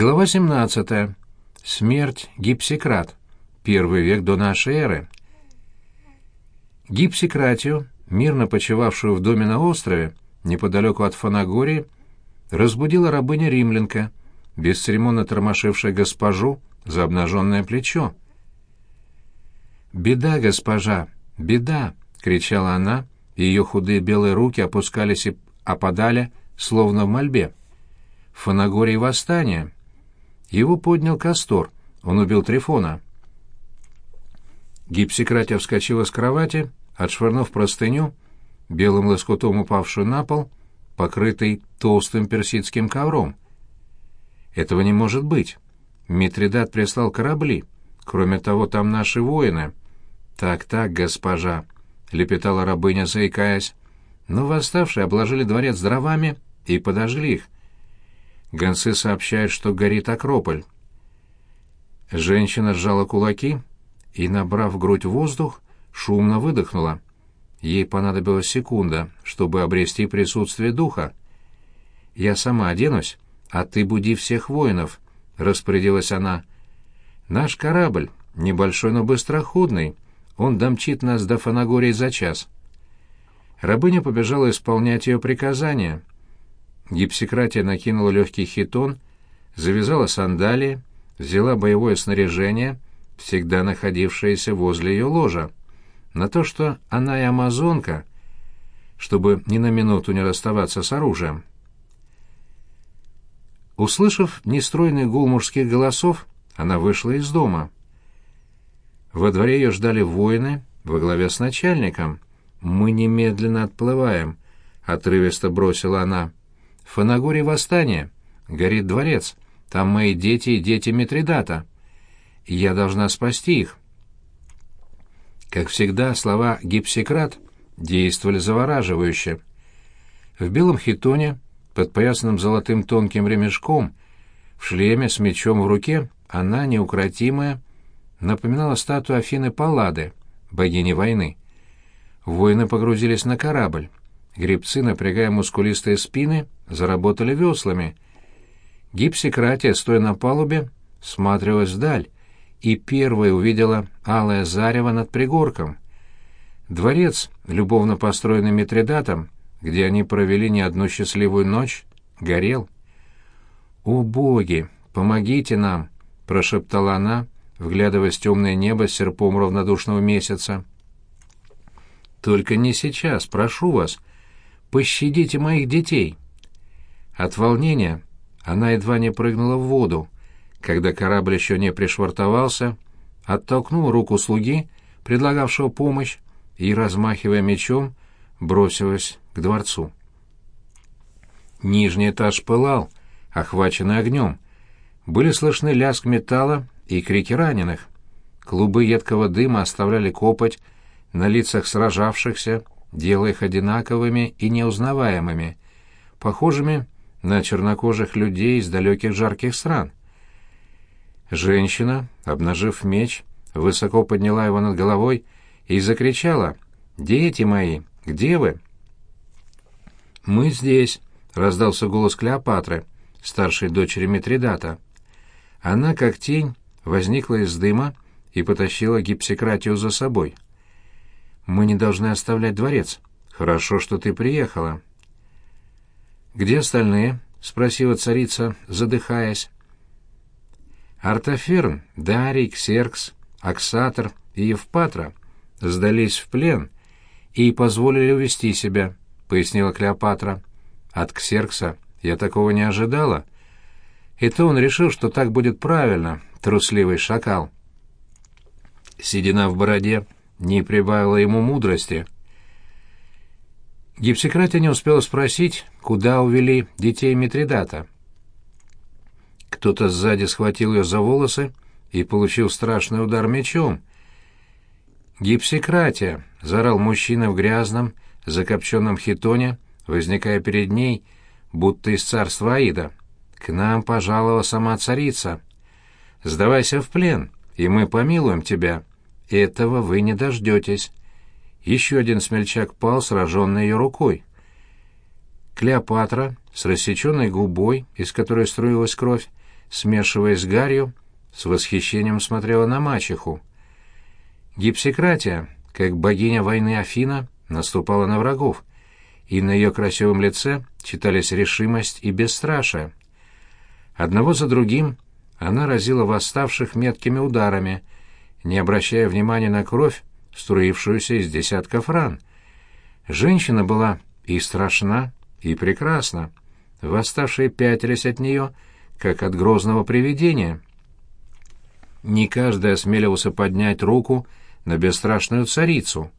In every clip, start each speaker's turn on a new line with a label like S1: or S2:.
S1: Глава 17. Смерть Гипсикрат. Первый век до нашей эры. Гипсикратию, мирно почивавшую в доме на острове, неподалеку от Фанагории, разбудила рабыня римлянка, бесцеремонно тормошившая госпожу за обнаженное плечо. «Беда, госпожа, беда!» — кричала она, и ее худые белые руки опускались и опадали, словно в мольбе. «В Фанагории восстание!» Его поднял Кастор, он убил Трифона. Гипсикратия вскочила с кровати, отшвырнув простыню, белым лоскутом упавшую на пол, покрытый толстым персидским ковром. Этого не может быть. Митридат прислал корабли. Кроме того, там наши воины. Так-так, госпожа, — лепетала рабыня, заикаясь. Но восставшие обложили дворец дровами и подожгли их. Гонцы сообщают, что горит Акрополь. Женщина сжала кулаки и, набрав в грудь воздух, шумно выдохнула. Ей понадобилась секунда, чтобы обрести присутствие духа. «Я сама оденусь, а ты буди всех воинов», — распорядилась она. «Наш корабль, небольшой, но быстроходный, он домчит нас до Фанагории за час». Рабыня побежала исполнять ее приказания — Гипсикратия накинула легкий хитон, завязала сандалии, взяла боевое снаряжение, всегда находившееся возле ее ложа. На то, что она и амазонка, чтобы ни на минуту не расставаться с оружием. Услышав нестройный гул мужских голосов, она вышла из дома. Во дворе ее ждали воины во главе с начальником. «Мы немедленно отплываем», — отрывисто бросила она. В Фанагоре восстание. Горит дворец. Там мои дети и дети Митридата. Я должна спасти их. Как всегда, слова «гипсикрат» действовали завораживающе. В белом хитоне, подпоясанном золотым тонким ремешком, в шлеме с мечом в руке, она, неукротимая, напоминала статую Афины Паллады, богини войны. Воины погрузились на корабль. Гребцы, напрягая мускулистые спины, заработали веслами. Гипсикратия, стоя на палубе, смотрелась вдаль, и первой увидела алое зарево над пригорком. Дворец, любовно построенный Митридатом, где они провели не одну счастливую ночь, горел. «О, боги, помогите нам!» — прошептала она, вглядываясь в темное небо серпом равнодушного месяца. «Только не сейчас, прошу вас!» Пощадите моих детей!» От волнения она едва не прыгнула в воду, когда корабль еще не пришвартовался, оттолкнул руку слуги, предлагавшего помощь, и, размахивая мечом, бросилась к дворцу. Нижний этаж пылал, охваченный огнем. Были слышны лязг металла и крики раненых. Клубы едкого дыма оставляли копоть на лицах сражавшихся, делая их одинаковыми и неузнаваемыми, похожими на чернокожих людей из далеких жарких стран. Женщина, обнажив меч, высоко подняла его над головой и закричала «Дети мои, где вы?» «Мы здесь», — раздался голос Клеопатры, старшей дочери Митридата. Она, как тень, возникла из дыма и потащила гипсикратию за собой. Мы не должны оставлять дворец. Хорошо, что ты приехала. Где остальные? спросила царица, задыхаясь. Артаферн, Дарий, Ксеркс, Аксатор и Евпатра сдались в плен и позволили увести себя, пояснила Клеопатра. От Ксеркса я такого не ожидала. И то он решил, что так будет правильно, трусливый шакал. Седина в бороде не прибавила ему мудрости. Гипсикратия не успела спросить, куда увели детей Митридата. Кто-то сзади схватил ее за волосы и получил страшный удар мечом. «Гипсикратия!» — заорал мужчина в грязном, закопченном хитоне, возникая перед ней, будто из царства Аида. «К нам пожаловала сама царица. Сдавайся в плен, и мы помилуем тебя». Этого вы не дождетесь. Еще один смельчак пал, сраженный ее рукой. Клеопатра, с рассеченной губой, из которой струилась кровь, смешиваясь с гарью, с восхищением смотрела на мачеху. Гипсикратия, как богиня войны Афина, наступала на врагов, и на ее красивом лице читались решимость и бесстрашие. Одного за другим она разила восставших меткими ударами, не обращая внимания на кровь, струившуюся из десятков ран. Женщина была и страшна, и прекрасна. Восставшие пятились от нее, как от грозного привидения. Не каждый осмеливался поднять руку на бесстрашную царицу,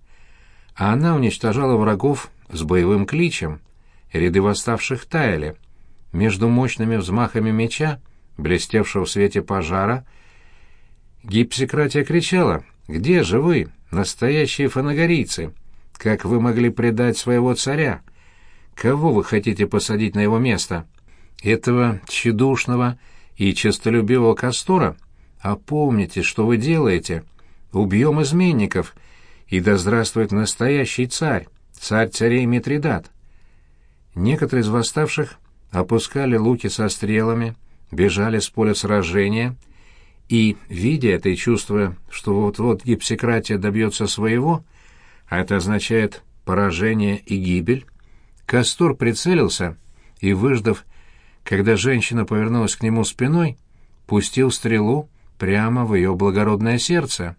S1: а она уничтожала врагов с боевым кличем. Ряды восставших таяли. Между мощными взмахами меча, блестевшего в свете пожара, гипсикратия кричала «Где же вы, настоящие фанагорийцы? Как вы могли предать своего царя? Кого вы хотите посадить на его место? Этого тщедушного и честолюбивого Кастора? Опомните, что вы делаете. Убьем изменников, и да здравствует настоящий царь, царь царей Митридат. Некоторые из восставших опускали луки со стрелами, бежали с поля сражения и, видя это и чувствуя, что вот-вот гипсикратия добьется своего, а это означает поражение и гибель, Кастор прицелился и, выждав, когда женщина повернулась к нему спиной, пустил стрелу прямо в ее благородное сердце.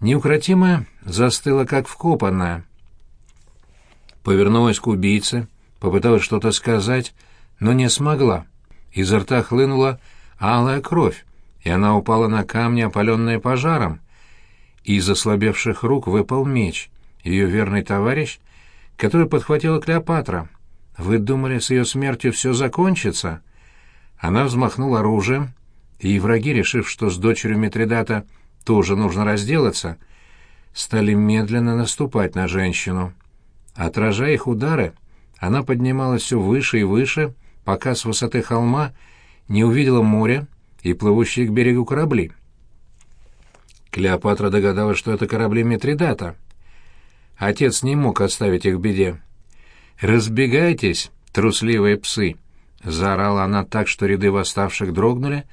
S1: Неукротимая застыла, как вкопанная. Повернулась к убийце, попыталась что-то сказать, но не смогла. Изо рта хлынула алая кровь, и она упала на камни, опаленные пожаром. Из ослабевших рук выпал меч. Ее верный товарищ — которую подхватила Клеопатра. Вы думали, с ее смертью все закончится? Она взмахнула оружием, и враги, решив, что с дочерью Митридата тоже нужно разделаться, стали медленно наступать на женщину. Отражая их удары, она поднималась все выше и выше, пока с высоты холма не увидела море и плывущие к берегу корабли. Клеопатра догадалась, что это корабли Митридата — Отец не мог оставить их в беде. «Разбегайтесь, трусливые псы!» — заорала она так, что ряды восставших дрогнули,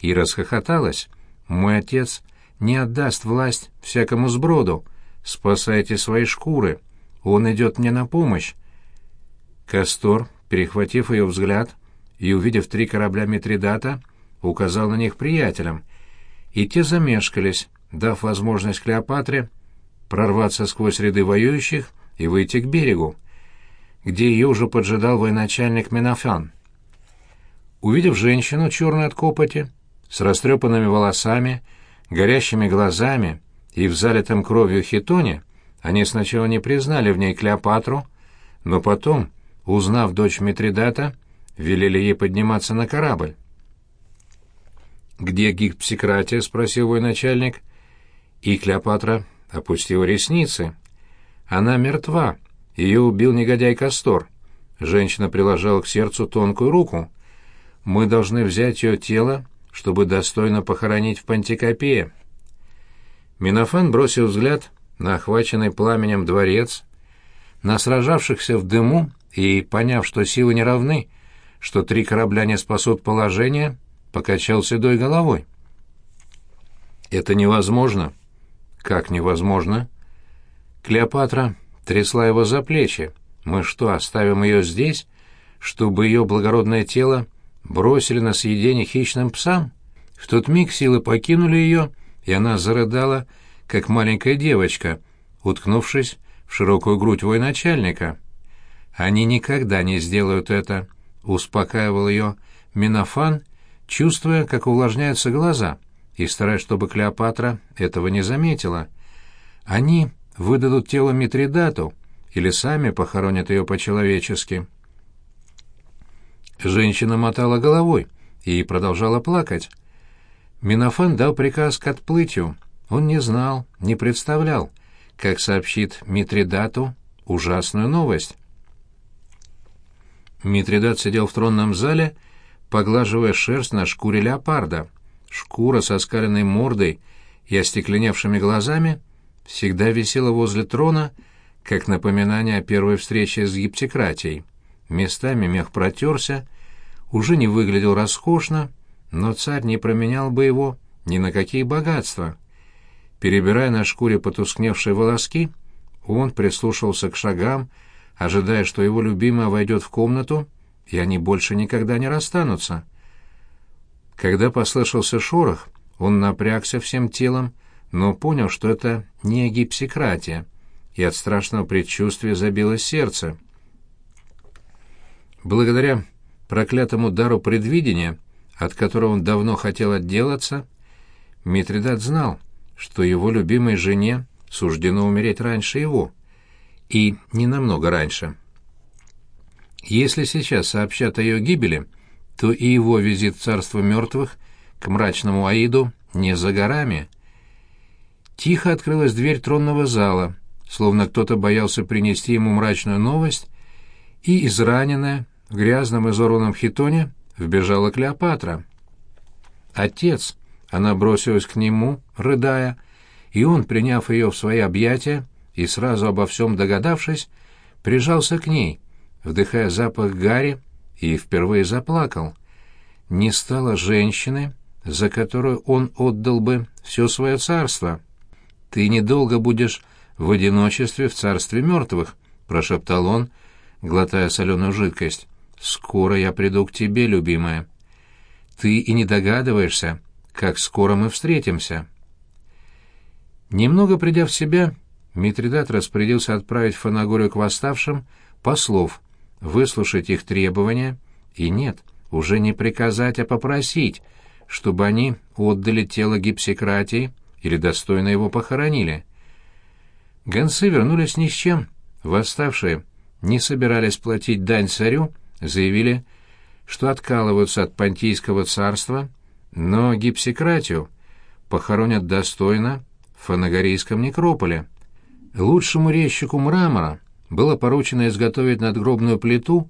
S1: и расхохоталась. «Мой отец не отдаст власть всякому сброду. Спасайте свои шкуры. Он идет мне на помощь». Кастор, перехватив ее взгляд и увидев три корабля Митридата, указал на них приятелям, и те замешкались, дав возможность Клеопатре прорваться сквозь ряды воюющих и выйти к берегу, где ее уже поджидал военачальник Менафан. Увидев женщину, черную от копоти, с растрепанными волосами, горящими глазами и в залитом кровью хитоне, они сначала не признали в ней Клеопатру, но потом, узнав дочь Митридата, велели ей подниматься на корабль. «Где Гипсикратия?» — спросил военачальник. И Клеопатра опустила ресницы. Она мертва. Ее убил негодяй Кастор. Женщина приложила к сердцу тонкую руку. Мы должны взять ее тело, чтобы достойно похоронить в Пантикопее. Минофан бросил взгляд на охваченный пламенем дворец, на сражавшихся в дыму и, поняв, что силы не равны, что три корабля не спасут положение, покачал седой головой. «Это невозможно. «Как невозможно?» Клеопатра трясла его за плечи. «Мы что, оставим ее здесь, чтобы ее благородное тело бросили на съедение хищным псам?» В тот миг силы покинули ее, и она зарыдала, как маленькая девочка, уткнувшись в широкую грудь военачальника. «Они никогда не сделают это», — успокаивал ее Минофан, чувствуя, как увлажняются глаза и стараясь, чтобы Клеопатра этого не заметила. Они выдадут тело Митридату или сами похоронят ее по-человечески. Женщина мотала головой и продолжала плакать. Минофан дал приказ к отплытию. Он не знал, не представлял, как сообщит Митридату ужасную новость. Митридат сидел в тронном зале, поглаживая шерсть на шкуре леопарда. Шкура со скаленной мордой и остекленевшими глазами всегда висела возле трона, как напоминание о первой встрече с гиптикратией. Местами мех протерся, уже не выглядел роскошно, но царь не променял бы его ни на какие богатства. Перебирая на шкуре потускневшие волоски, он прислушался к шагам, ожидая, что его любимая войдет в комнату, и они больше никогда не расстанутся. Когда послышался шорох, он напрягся всем телом, но понял, что это не гипсикратия, и от страшного предчувствия забилось сердце. Благодаря проклятому дару предвидения, от которого он давно хотел отделаться, Митридат знал, что его любимой жене суждено умереть раньше его, и не намного раньше. Если сейчас сообщат о ее гибели, то и его визит в царство мертвых к мрачному Аиду не за горами. Тихо открылась дверь тронного зала, словно кто-то боялся принести ему мрачную новость, и израненная, в грязном изорванном хитоне, вбежала Клеопатра. «Отец!» — она бросилась к нему, рыдая, и он, приняв ее в свои объятия и сразу обо всем догадавшись, прижался к ней, вдыхая запах гари, и впервые заплакал. Не стало женщины, за которую он отдал бы все свое царство. «Ты недолго будешь в одиночестве в царстве мертвых», — прошептал он, глотая соленую жидкость. «Скоро я приду к тебе, любимая. Ты и не догадываешься, как скоро мы встретимся». Немного придя в себя, Митридат распорядился отправить в Фанагорию к восставшим послов, выслушать их требования и нет, уже не приказать, а попросить, чтобы они отдали тело гипсикратии или достойно его похоронили. Гонцы вернулись ни с чем. Восставшие не собирались платить дань царю, заявили, что откалываются от Понтийского царства, но гипсикратию похоронят достойно в Фанагорийском некрополе. Лучшему резчику мрамора было поручено изготовить надгробную плиту,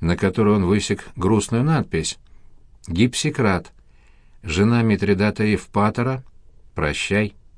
S1: на которой он высек грустную надпись «Гипсикрат. Жена Митридата Евпатора. Прощай».